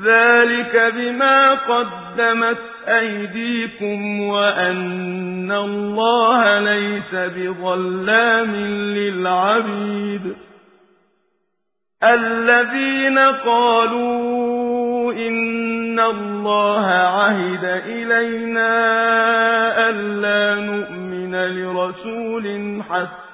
ذلك بما قدمت أيديكم وأن الله ليس بظلام للعبيد الذين قالوا إن الله عهد إلينا ألا نؤمن لرسول حتى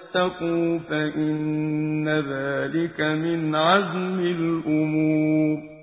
فإن ذلك من عزم الأمور.